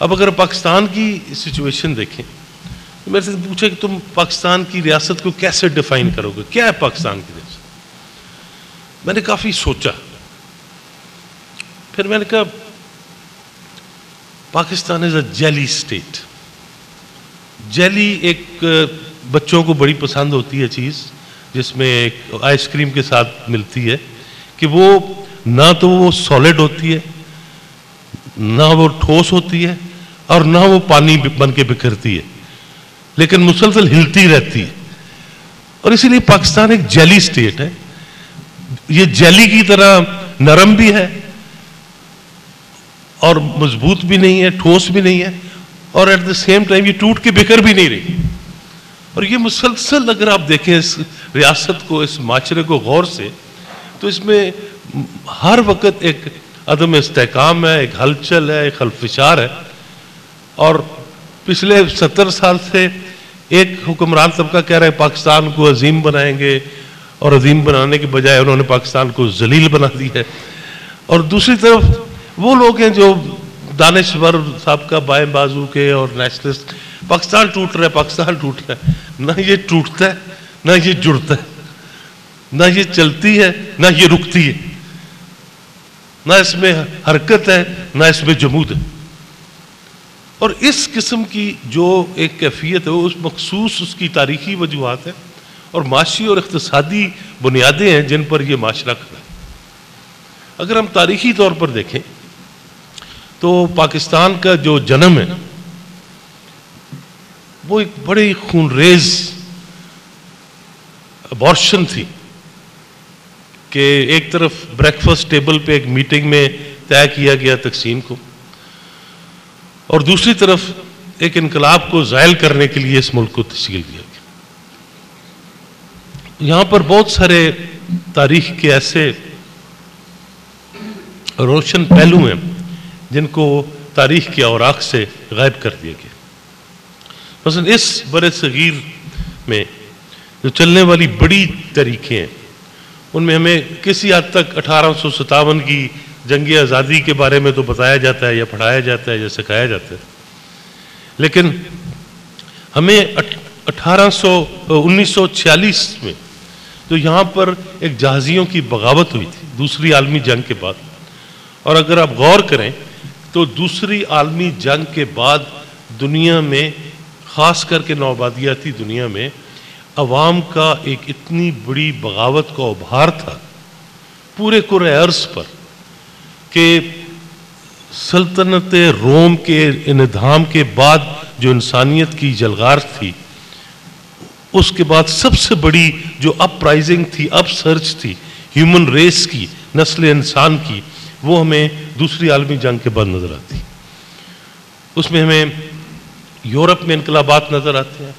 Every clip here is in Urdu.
اب اگر پاکستان کی سچویشن دیکھیں، تو میرے سے پوچھا کہ تم پاکستان کی ریاست کو کیسے ڈیفائن کرو گے؟ کیا ہے پاکستان کی ریاست؟ میں نے کافی سوچا۔ پھر میں نے کہا، Pakistan is a jelly state jelly ایک، بچوں کو بڑی پسند ہوتی ہے چیز، جس میں ایک آئس کریم کے ساتھ ملتی ہے، کہ وہ نہ تو وہ سالڈ ہوتی ہے، نہ وہ ٹھوس ہوتی ہے اور نہ وہ پانی بن کے بکھرتی ہے، لیکن مسلسل ہلتی رہتی ہے۔ اور اسی لیے پاکستان ایک جیلی اسٹیٹ ہے۔ یہ جیلی کی طرح نرم بھی ہے اور مضبوط بھی نہیں ہے، ٹھوس بھی نہیں ہے، اور ایٹ دا سیم ٹائم یہ ٹوٹ کے بکر بھی نہیں رہی۔ اور یہ مسلسل اگر آپ دیکھیں اس ریاست کو، اس معاشرے کو غور سے، تو اس میں ہر وقت ایک عدم استحکام ہے، ایک ہلچل ہے، ایک خلفشار ہے۔ اور پچھلے ستر سال سے ایک حکمران طبقہ کہہ رہے پاکستان کو عظیم بنائیں گے اور عظیم بنانے کے بجائے انہوں نے پاکستان کو ذلیل بنا دی ہے۔ اور دوسری طرف وہ لوگ ہیں جو دانشور صاحب کا بائیں بازو کے اور نیشنلسٹ، پاکستان ٹوٹ رہا ہے، پاکستان ٹوٹ رہا ہے۔ نہ یہ ٹوٹتا ہے، نہ یہ جڑتا ہے۔ نہ یہ چلتی ہے، نہ یہ رکتی ہے۔ نہ اس میں حرکت ہے، نہ اس میں جمود ہے۔ اور اس قسم کی جو ایک کیفیت ہے، وہ اس مخصوص اس کی تاریخی وجوہات ہے اور معاشی اور اقتصادی بنیادیں ہیں جن پر یہ معاشرہ کھڑا ہے۔ اگر ہم تاریخی طور پر دیکھیں تو پاکستان کا جو جنم ہے، وہ ایک بڑی خون ریز ابارشن تھی کہ ایک طرف بریکفسٹ ٹیبل پہ ایک میٹنگ میں طے کیا گیا تقسیم کو۔ اور دوسری طرف ایک انقلاب کو زائل کرنے کے لیے اس ملک کو تشکیل دیا گیا۔ یہاں پر بہت سارے تاریخ کے ایسے روشن پہلو ہیں جن کو تاریخ کے اوراق سے غائب کر دیا گیا۔ مثلا اس بر صغیر میں جو چلنے والی بڑی طریقے ہیں، ان میں ہمیں کسی حد تک اٹھارہ سو ستاون کی جنگی آزادی کے بارے میں تو بتایا جاتا ہے یا پڑھایا جاتا ہے یا سکھایا جاتا ہے۔ لیکن ہمیں اٹھارہ سو، انیس سو چھیالیس میں تو یہاں پر ایک جہازیوں کی بغاوت ہوئی تھی دوسری عالمی جنگ کے بعد۔ اور اگر آپ غور کریں تو دوسری عالمی جنگ کے بعد دنیا میں، خاص کر کے نوبادیاتی دنیا میں، عوام کا ایک اتنی بڑی بغاوت کا ابھار تھا۔ پورے عرض پر کہ سلطنت روم کے اندھام کے بعد جو انسانیت کی جلغار تھی، اس کے بعد سب سے بڑی جو اپ پرائزنگ تھی اپ سرچ تھی ہیومن ریس کی، نسل انسان کی، وہ ہمیں دوسری عالمی جنگ کے بعد نظر آتی۔ اس میں ہمیں یورپ میں انقلابات نظر آتے ہیں۔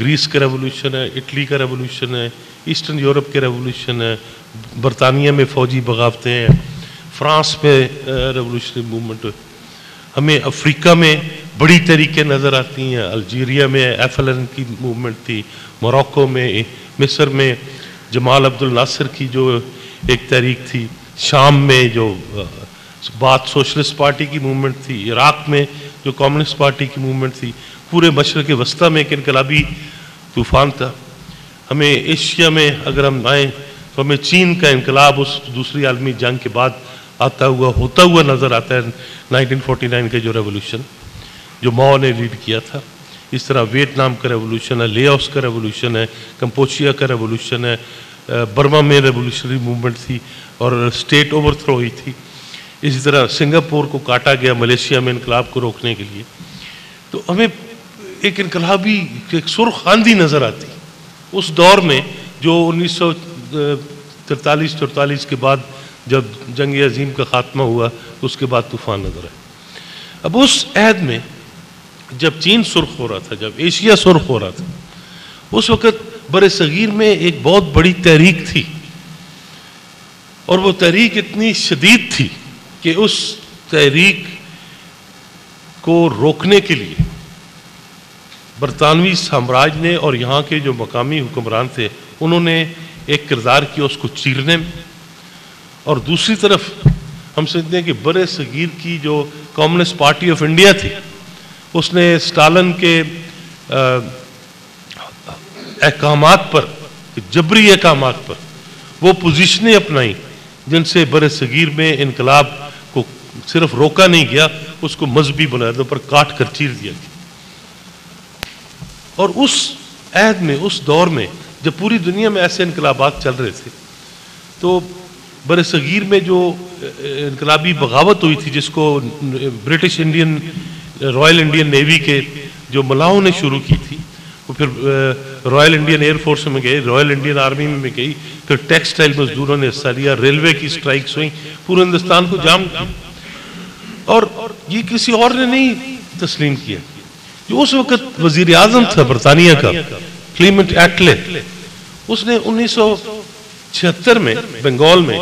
گریس کا ریولوشن ہے، اٹلی کا ریولوشن ہے ایسٹرن یورپ کے ریولوشن ہے، برطانیہ میں فوجی بغاوتیں ہیں۔ فرانس میں ریولوشنری موومنٹ ہمیں افریقہ میں بڑی طریقے نظر آتی ہیں۔ الجیریا میں ایف ایل این کی موومنٹ تھی موراکو میں، مصر میں۔ جمال عبد الناصر کی جو ایک تحریک تھی، شام میں جو بات سوشلسٹ پارٹی کی موومنٹ تھی، عراق میں جو کمیونسٹ پارٹی کی موومنٹ تھی۔ پورے مشرق وسطی میں ایک انقلابی طوفان تھا۔ ہمیں ایشیا میں اگر ہم آئیں تو ہمیں چین کا انقلاب، اس دوسری عالمی جنگ کے بعد آتا ہوا، ہوتا ہوا نظر آتا ہے۔ نائنٹین فورٹی نائن کے جو ریولوشن جو ماؤ نے لیڈ کیا تھا۔ اس طرح ویتنام کا ریولوشن ہے، لے آؤس کا ریولوشن ہے کمپوچیا کا ریولوشن ہے۔ برما میں ریولوشنری موومنٹ تھی اور اسٹیٹ اوور تھرو ہوئی تھی۔ اسی طرح سنگاپور کو کاٹا گیا ملیشیا میں انقلاب کو روکنے کے لیے۔ تو ہمیں ایک انقلابی، ایک سرخ آندھی نظر آتی۔ اس دور میں جو انیس سو ترتالیس چرتالیس کے بعد جب جنگ عظیم کا خاتمہ ہوا اس کے بعد طوفان نظر آئے۔ اب اس عہد میں جب چین سرخ ہو رہا تھا، جب ایشیا سرخ ہو رہا تھا، اس وقت بر صغیر میں ایک بہت بڑی تحریک تھی۔ اور وہ تحریک اتنی شدید تھی کہ اس تحریک کو روکنے کے لیے برطانوی سامراج نے اور یہاں کے جو مقامی حکمران تھے، انہوں نے ایک کردار کیا اس کو چیرنے میں اور دوسری طرف ہم سمجھتے ہیں کہ بر صغیر کی جو کمیونسٹ پارٹی آف انڈیا تھی، اس نے سٹالن کے احکامات پر، جبری احکامات پر وہ پوزیشنیں اپنائی جن سے بر صغیر میں انقلاب کو صرف روکا نہیں گیا، اس کو مذہبی بنیادوں پر کاٹ کر چیر دیا گیا۔ اور اس عہد میں، اس دور میں، جب پوری دنیا میں ایسے انقلابات چل رہے تھے، تو بر صغیر میں جو انقلابی بغاوت ہوئی تھی، جس کو British Indian, royal Indian navy کے جو ملاؤں نے شروع کی تھی، وہ پھر رائل انڈین ایئر فورس میں گئے، رائل انڈین آرمی میں گئی، پھر ٹیکسٹائل مزدوروں نے حصہ لیا، ریلوے کی سٹرائکس ہوئیں، پورے ہندوستان کو جام کیا۔ اور یہ کسی اور نے نہیں تسلیم کیا، جو اس وقت وزیر اعظم تھا برطانیہ کا، کلیمنٹ ایٹلے، اس نے انیس سو چھہتر میں، بنگال میں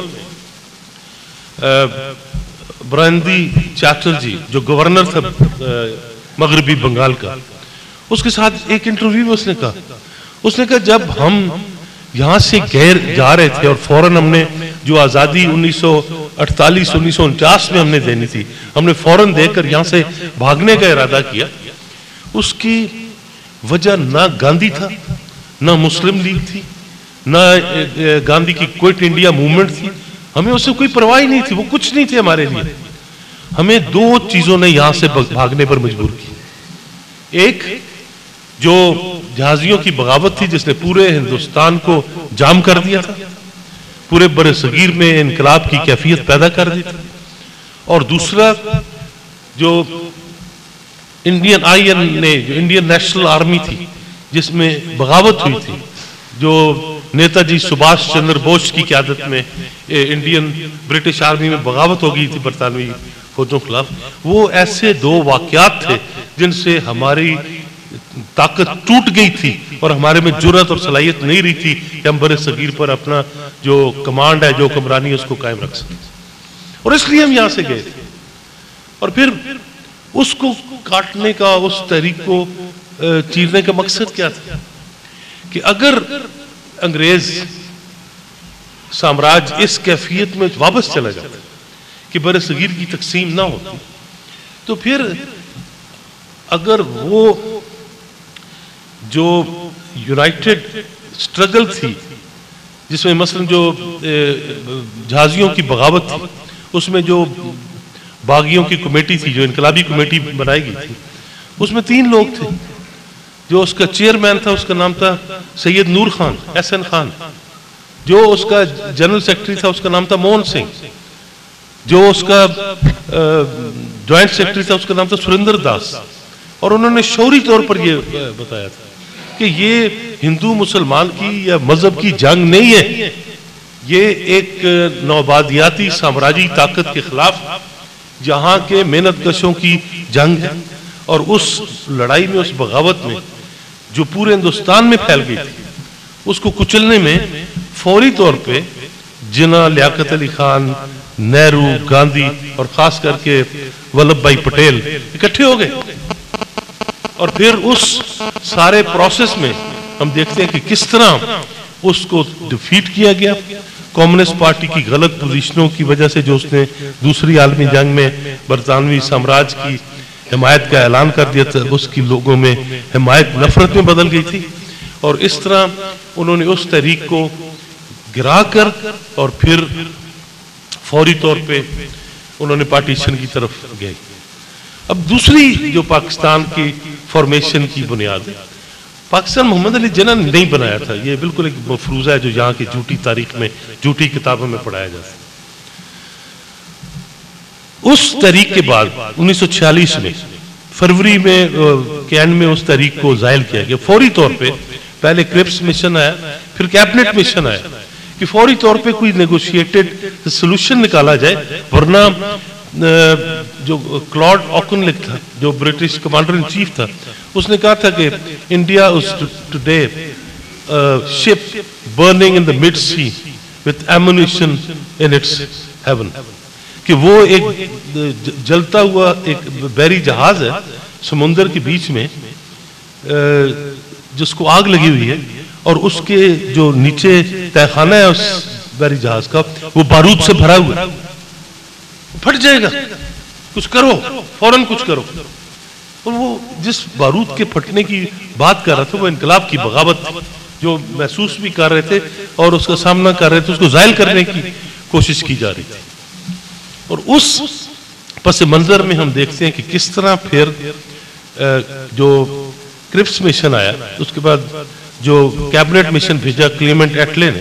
برندی چیٹر جی جو گورنر تھا مغربی بنگال کا، اس کے ساتھ ایک انٹرویو اس نے کہا۔ اس نے کہا، جب ہم یہاں سے غیر جا رہے تھے اور فوراً ہم نے جو آزادی انیس سو اٹھتالیس انیس سو انچاس میں ہم نے دینی تھی، ہم نے فوراً دے کر یہاں سے بھاگنے کا ارادہ کیا، اس کی وجہ نہ گاندھی تھا، نہ مسلم لیگ تھی نہ گاندھی کی کوئٹ انڈیا موومنٹ تھی۔ ہمیں اس سے کوئی پرواہ نہیں تھی، وہ کچھ نہیں تھے ہمارے لیے۔ ہمیں دو چیزوں نے یہاں سے بھاگنے پر مجبور کی ایک، جو جہازیوں کی بغاوت تھی، جس نے پورے ہندوستان کو جام کر دیا تھا، پورے بر صغیر میں انقلاب کی کیفیت پیدا کر دی تھی۔ اور دوسرا، جو انڈین آئی این نے، جو انڈین نیشنل آرمی تھی، جس میں بغاوت ہوئی تھی، جو نیتا جی سباش چندر بوس کی قیادت میں انڈین برٹش آرمی میں بغاوت ہو گئی تھی برطانوی فوجوں خلاف۔ وہ ایسے دو واقعات تھے جن سے ہماری طاقت ٹوٹ گئی تھی اور ہمارے میں جرت اور صلاحیت نہیں رہی تھی کہ ہم بر صغیر پر اپنا جو کمانڈ ہے، جو کمرانی ہے، اس کو قائم رکھ سکیں۔ اور اس لیے ہم یہاں سے گئے۔ تھے اور پھر اس کو کاٹنے کا، اس تحریک کو چیرنے کا مقصد کیا تھا؟ کہ اگر انگریز سامراج اس کیفیت میں واپس چلا جاتا کہ بر صغیر کی تقسیم نہ ہوتی۔ تو پھر اگر وہ جو یونائٹڈ سٹرگل تھی، جس میں مثلا جو جہازیوں کی بغاوت تھی، اس میں جو باغیوں کی کمیٹی تھی، جو انقلابی کمیٹی بنائی گئی تھی، اس میں تین لوگ تھے۔ جو اس کا چیئرمین تھا، اس کا نام تھا سید نور خان ایس این خان۔ جو اس کا جنرل سیکٹری تھا، اس کا نام تھا موہن سنگھ۔ جو اس کا جوائنٹ سیکٹری تھا، اس کا نام تھا سریندر داس۔ اور انہوں نے شوری طور پر یہ بتایا تھا کہ یہ ہندو مسلمان کی یا مذہب کی جنگ نہیں ہے۔ یہ ایک نوبادیاتی سامراجی طاقت کے خلاف جہاں کے محنت کشوں کی جنگ ہے۔ اور اس لڑائی میں، اس بغاوت میں جو پورے ہندوستان میں پھیل گئی تھی۔ اس کو کچلنے میں فوری طور پہ جنا لیاقت علی خان، نہرو، گاندھی اور خاص کر کے ولب بھائی پٹیل اکٹھے ہو گئے۔ اور پھر اس سارے پروسیس میں ہم دیکھتے ہیں کہ کس طرح اس کو ڈیفیٹ کیا گیا۔ کمیونسٹ پارٹی کی غلط پوزیشنوں کی وجہ سے جو اس نے دوسری عالمی جنگ میں برطانوی سامراج کی حمایت کا اعلان کر دیا تھا، اس کی لوگوں میں حمایت، نفرت میں بدل گئی تھی۔ اور اس طرح انہوں نے اس تحریک کو گرا کر اور پھر فوری طور پہ انہوں نے پارٹیشن کی طرف گئے۔ اب دوسری جو پاکستان کی فارمیشن کی بنیاد ہے، پاکستان محمد علی جنہ نے نہیں بنایا تھا۔ یہ بالکل ایک مفروضہ ہے جو یہاں کی جھوٹی تاریخ میں، جھوٹی کتابوں میں پڑھایا جاتا ہے۔ اس تحریک کے بعد، انیس سو چھیالیس میں، فروری میں کین میں اس تحریک کو زائل کیا گیا۔ فوری طور پہ پہلے کرپس مشن آیا، پھر کیبنٹ مشن آیا۔ کہ فوری طور پہ کوئی نیگوشیٹڈ سلوشن نکالا جائے، ورنہ جو کلاڈ آکن لکھ تھا، جو برٹش کمانڈر ان چیف تھا، اس نے کہا تھا کہ India is today ship burning in the mid sea with ammunition in its haven. کہ وہ ایک جلتا ہوا ایک بیری جہاز ہے، سمندر کے بیچ میں جس کو آگ لگی ہوئی ہے، اور اس کے جو نیچے تہخانہ ہے، اس بیری جہاز کا، وہ بارود سے بھرا ہوا ہے۔ پھٹ جائے گا۔ کچھ کرو، فوراً کچھ کرو۔ اور وہ جس بارود کے پھٹنے کی بات کر رہا تھا، وہ انقلاب کی بغاوت تھی جو محسوس بھی کر رہے تھے اور اس کا سامنا کر رہے تھے، اس کو زائل کرنے کی کوشش کی جا رہی تھی۔ اور اس پس منظر میں ہم دیکھتے ہیں کہ کس طرح پھر جو کرپس مشن آیا، اس کے بعد جو کیبنٹ مشن بھیجا کلیمنٹ ایٹلے نے،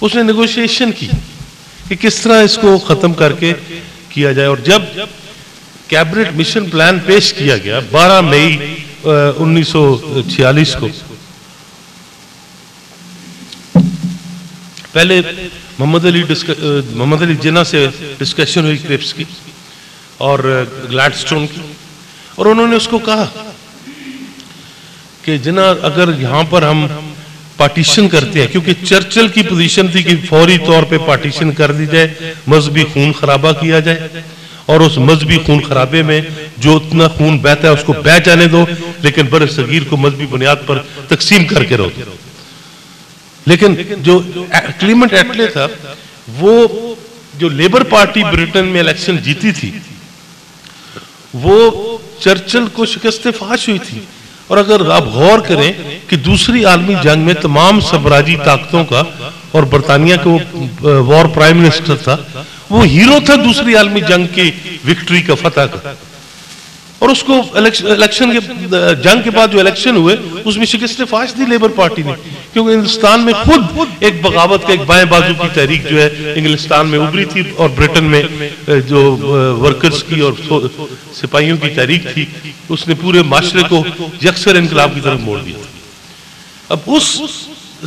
اس نے نیگوشیشن کی کہ کس طرح اس کو ختم کر کے کیا جائے۔ اور جب کیبنٹ مشن پلان پیش کیا گیا، بارہ مئی انیس سو چھیالیس کو، پہلے محمد علی محمد علی جنہ سے ڈسکشن ہوئی کرپس کی اور گلیڈ سٹون کی اور انہوں نے اس کو کہا کہ جنہ اگر یہاں پر ہم پارٹیشن کرتے ہیں، کیونکہ چرچل کی پوزیشن تھی کہ فوری طور پہ پارٹیشن کر دی جائے، مذہبی خون خرابہ کیا جائے اور اس مذہبی خون خرابے میں جو اتنا خون بہتا ہے، اس کو بہ جانے دو، لیکن بر صغیر کو مذہبی بنیاد پر تقسیم کر کے رہو لیکن جو کلیمنٹ ایٹلے تھا، وہ جو لیبر پارٹی بریٹن میں الیکشن جیتی تھی، وہ چرچل کو شکست فاش ہوئی تھی۔ اور اگر آپ غور کریں کہ دوسری عالمی جنگ میں تمام سبراجی طاقتوں کا اور برطانیہ کے وہ وار پرائم منسٹر تھا، وہ ہیرو تھا دوسری عالمی جنگ کی وکٹری کا فتح کا۔ اور اس کو الیکشن کے جنگ کے بعد جو الیکشن ہوئے، اس میں شکست فاش دی لیبر پارٹی نے۔ کیونکہ ہندوستان میں خود ایک بغاوت کا ایک بائیں بازو کی تحریک جو ہے، انگلستان میں ابری تھی اور برٹن میں جو ورکرز کی اور سپاہیوں کی تحریک تھی، اس نے پورے معاشرے کو یکسر انقلاب کی طرف موڑ دیا۔ اب اس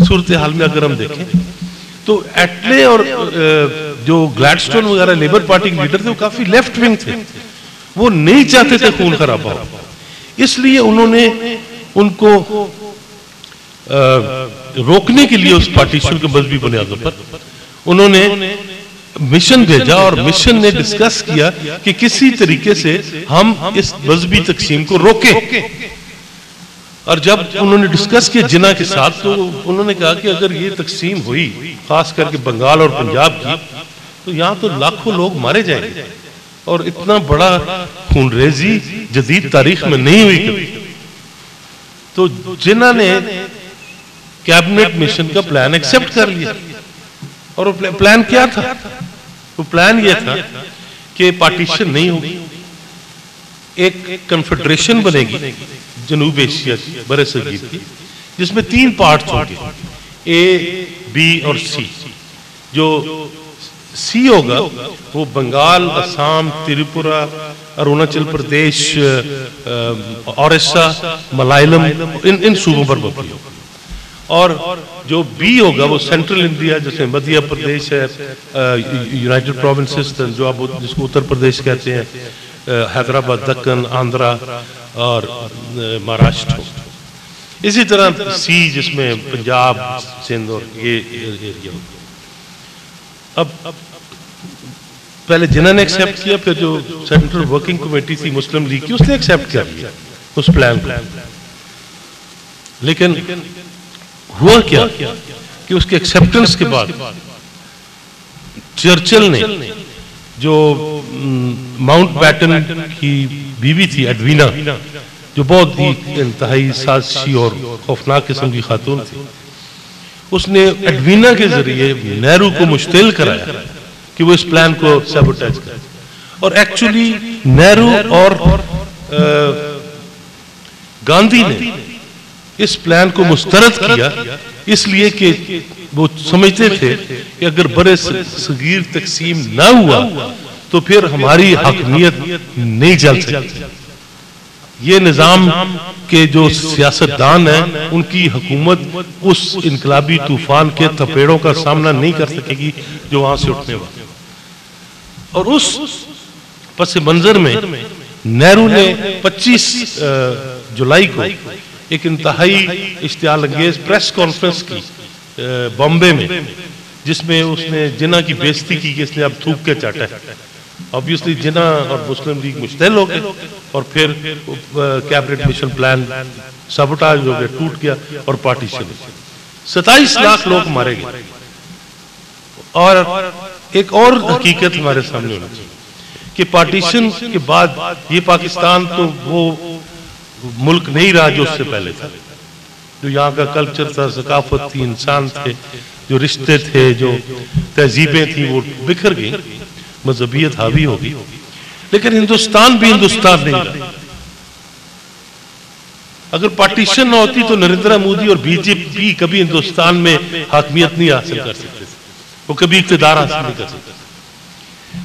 صورتحال میں اگر ہم دیکھیں، تو ایٹلے اور جو گلیڈسٹون وغیرہ لیبر پارٹی کے لیڈر تھے، وہ کافی لیفٹ ونگ تھے۔ وہ نہیں چاہتے تھے خون خراب ہو۔ اس لیے انہوں نے ان کو روکنے کے لیے اس پارٹیشن کے مذہبی بنیادوں پر انہوں نے مشن بھیجا اور مشن نے ڈسکس کیا کہ کسی طریقے سے ہم اس مذہبی تقسیم کو روکیں۔ اور جب انہوں نے ڈسکس کیا جنہ کے ساتھ تو انہوں نے کہا کہ اگر یہ تقسیم ہوئی خاص کر کے بنگال اور پنجاب کی تو یہاں تو لاکھوں لوگ مارے جائیں گے اور اتنا بڑا خون ریزی جدید تاریخ میں نہیں ہوئی کبھی۔ تو جنہ نے کیبنٹ مشن کا پلان ایکسپٹ کر لیا۔ اور وہ پلان کیا تھا؟ وہ پلان یہ تھا کہ پارٹیشن نہیں ہوگی۔ ایک کنفیڈریشن بنے گی جنوب ایشیا کی برے صغیر کی، جس میں تین پارٹس ہوں گے۔ اے بی اور سی جو سی ہوگا، وہ بنگال اسام تریپورا اروناچل پردیش اورسا ملائلم، ان صوبوں پر مبنی ہوگا اور جو بی ہوگا وہ سینٹرل انڈیا جیسے مدھیہ پردیش ہے یونائٹڈ پروونسز جو آپ جس کو اتر پردیش کہتے ہیں حیدرآباد، دکن، آندھرا اور مہاراشٹر۔ اسی طرح سی جس میں پنجاب، سندھ اور یہ ایریا ہوگا۔ اب، پہلے جنہوں نے ایکسیپٹ کیا، پھر جو سینٹرل ورکنگ کمیٹی تھی مسلم لیگ کی، اس نے ایکسیپٹ کر لیا، اس پلان کو۔ لیکن ہوا کیا کہ اس کے ایکسپٹنس کے بعد چرچل نے جو ماؤنٹ بیٹن کی بیوی تھی، ایڈوینا، جو بہت ہی انتہائی سازشی اور خوفناک قسم کی خاتون تھی، اس نے ایڈوینا کے ذریعے نہرو کو مشتل کرایا کہ وہ اس پلان کو سیبوٹیج کرے۔ اور ایکچولی نہرو اور گاندھی نے اس پلان کو مسترد کیا اس لیے کہ وہ سمجھتے تھے کہ اگر برے صغیر تقسیم نہ ہوا تو پھر ہماری حاکمیت نہیں چل سکتی۔ یہ نظام کے جو سیاستدان ہیں ان کی حکومت اس انقلابی طوفان کے تپیڑوں کا سامنا نہیں کر سکے گی جو وہاں سے اٹھنے والے۔ اور اس پس منظر میں نہرو نے پچیس جولائی کو ایک انتہائی اشتعال انگیز پریس کانفرنس کی بامبے میں، جس میں اس نے جنہ کی بیستی کی کہ اس نے اب تھوک کے چاٹا ہے۔ Obviously جنہ اور مسلم لیگ مشتل ہو گئے اور پھر کیبنٹ مشن پلان سابوٹاج ہو گئے، ٹوٹ گیا اور پارٹیشن ستائیس لاکھ لوگ مارے گئے۔ اور ایک اور حقیقت ہمارے سامنے ہونا چاہیے کہ پارٹیشن کے بعد یہ پاکستان تو وہ ملک نہیں رہا جو اس سے پہلے تھا۔ جو یہاں کا کلچر تھا، ثقافت تھی، انسان تھے، جو رشتے تھے، جو تہذیبیں تھیں، وہ بکھر گئی مذہبیت حاوی ہوگی لیکن ہندوستان بھی ہندوستان نہیں رہا۔ اگر پارٹیشن نہ ہوتی تو نریندرا مودی اور بی جے پی کبھی ہندوستان میں حاکمیت نہیں حاصل کر سکتے وہ کبھی اقتدار حاصل نہیں کر سکتے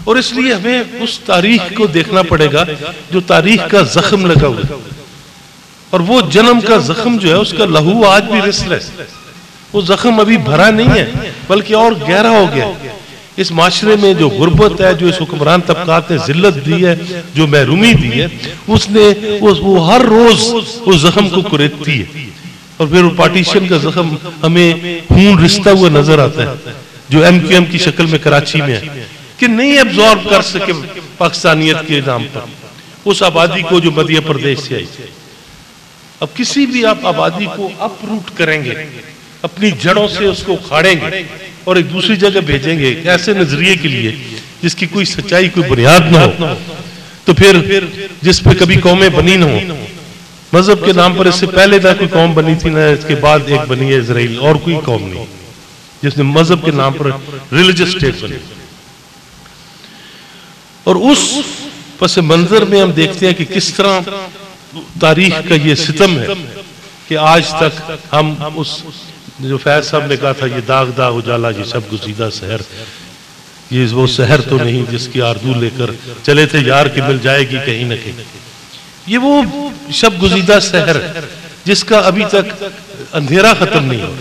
اور اس لیے ہمیں اس تاریخ کو دیکھنا پڑے گا جو تاریخ کا زخم لگا ہوا اور وہ جنم کا زخم جو ہے، اس کا لہو آج بھی رسل ہے۔ وہ زخم ابھی بھرا نہیں ہے، بلکہ اور گہرا ہو گیا اس معاشرے میں جو غربت ہے، جو اس حکمران طبقات نے ذلت دی ہے، جو محرومی دی ہے، اس نے وہ ہر روز اس زخم کو کریتتی ہے۔ اور پھر وہ پارٹیشن کا زخم ہمیں خون رشتہ ہوا نظر آتا ہے، جو ایم کیو ایم کی شکل میں کراچی میں ہے۔ کہ نہیں ابزارب کر سکے پاکستانیت کے نام پر۔ اس آبادی کو جو مدھیہ پردیش سے آئی۔ اب کسی بھی آپ آبادی کو اپ روٹ کریں گے، اپنی جڑوں سے اس کو کھاڑیں گے اور ایک دوسری جگہ بھیجیں گے ایسے نظریے کے لیے جس کی کوئی سچائی، کوئی بنیاد نہ ہو۔ تو پھر جس پہ کبھی قومیں بنی نہ ہو مذہب کے نام پر اس سے پہلے نہ کوئی قوم بنی تھی، نہ اس کے بعد ایک بنی ہے اسرائیل، اور کوئی قوم نہیں۔ جس نے مذہب کے نام پر ریلیجس سٹیٹ بنی۔ اور اس پس منظر میں ہم دیکھتے ہیں کہ کس طرح تاریخ کا یہ ستم ہے کہ آج تک ہم اس جو فیض صاحب نے کہا تھا، یہ داغ داغ اجالا، یہ سب گزیدہ سہر یہ وہ سہر تو نہیں جس کی آردو لے کر چلے تھے، یار کی مل جائے گی کہیں نہ کہیں۔ یہ وہ شب گزیدہ سہر جس کا ابھی تک اندھیرا ختم نہیں ہو،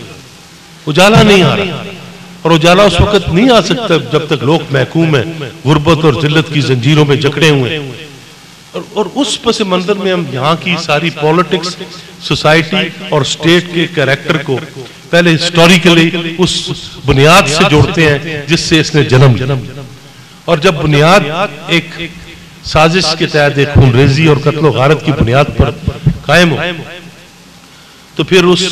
اجالا نہیں آ رہا۔ اور اجالا اس وقت نہیں آ سکتا جب تک لوگ محکوم ہیں، غربت اور ذلت کی زنجیروں میں جکڑے ہوئے۔ اور اس پس منظر میں ہم یہاں کی ساری پولیٹکس سوسائٹی اور سٹیٹ کے کریکٹر کو پہلے ہسٹوریکلی اس بنیاد سے جوڑتے ہیں جس سے اس نے جنم اور جب بنیاد ایک سازش کے تحت ایک خون ریزی اور قتل و غارت کی بنیاد پر قائم ہو، تو پھر اس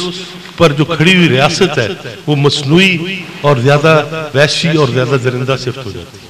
پر جو کھڑی ہوئی ریاست ہے، وہ مصنوعی اور زیادہ ویشی اور زیادہ درندہ صفت ہو جاتی ہے۔